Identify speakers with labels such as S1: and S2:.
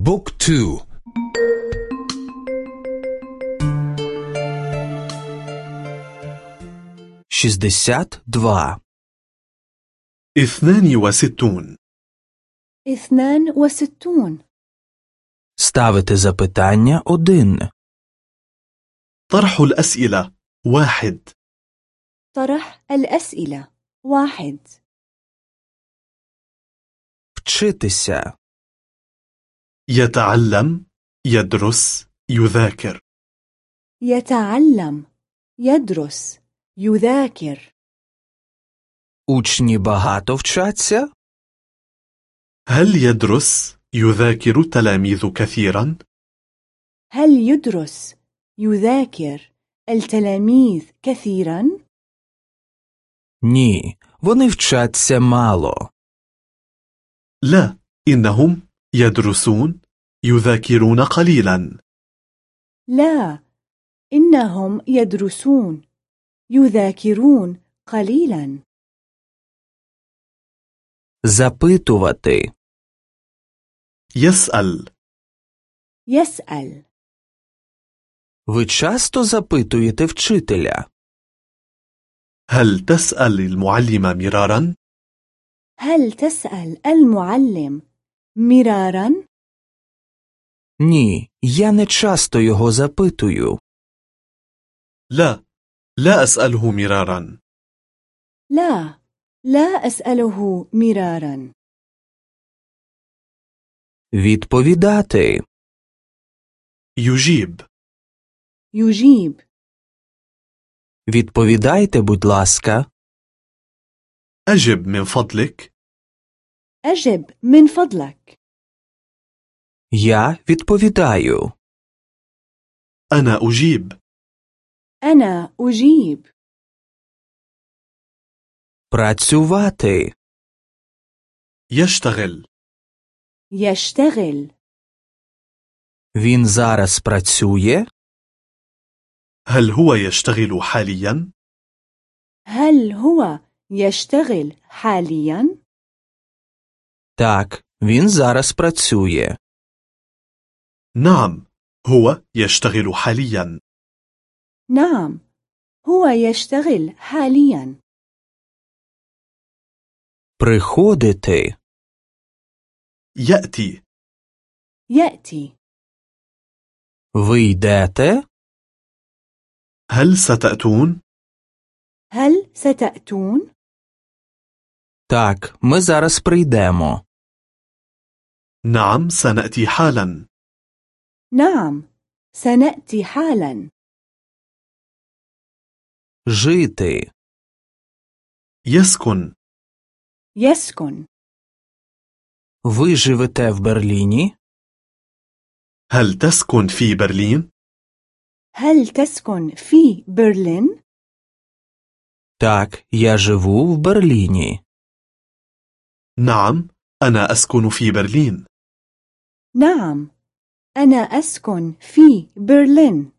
S1: بوك تو شزدسات دوا
S2: اثنان وستون
S3: اثنان وستون
S1: ставити запитання один
S2: طرح الأسئلة واحد
S3: طرح الأسئلة واحد
S1: вчитися
S2: يتعلم يدرس يذاكر
S3: يتعلم يدرس يذاكر
S1: учні багато вчаться
S2: هل يدرس يذاكر التلاميذ كثيرا؟
S3: هل يدرس يذاكر التلاميذ كثيرا؟
S1: ні вони вчаться мало
S2: لا إنهم يدرسون يذاكرون قليلا
S3: لا إنهم يدرسون يذاكرون قليلا
S1: запитувати
S2: يسأل
S3: يسأل
S1: ви часто запитуєте вчителя
S2: هل تسأل المعلم مرارا؟
S3: هل تسأل المعلم مرارا؟
S1: ні я не часто його запитую
S2: لا لا أسأله مرارا
S3: لا لا أسأله مرارا
S1: відповідати
S2: يجيب
S3: يجيب
S1: відповідайте будь ласка
S2: أجب من فضلك
S3: أجب من فضلك
S1: я відповідаю
S2: أنا أجيب
S3: أنا أجيب
S1: працювати
S2: يشتغل
S3: يشتغل
S1: він зараз працює
S2: هل هو يشتغل حاليا؟
S3: هل هو يشتغل حاليا؟
S1: так він зараз працює
S2: نعم هو يشتغل حاليا
S3: نعم هو يشتغل حاليا
S1: приходити
S2: يأتي
S3: يأتي
S1: ви йдете
S2: هل ستأتون؟
S3: هل ستأتون؟
S1: так ми зараз прийдемо
S2: نعم سنأتي حالا
S3: نعم سنأتي حالا
S1: жити
S2: يسكن
S3: يسكن
S1: ви живете в Берліні
S2: هل تسكن في برلين؟
S3: هل تسكن في برلين؟
S1: так я живу в Берліні
S2: نعم أنا أسكن في برلين
S3: نعم أنا أسكن في برلين.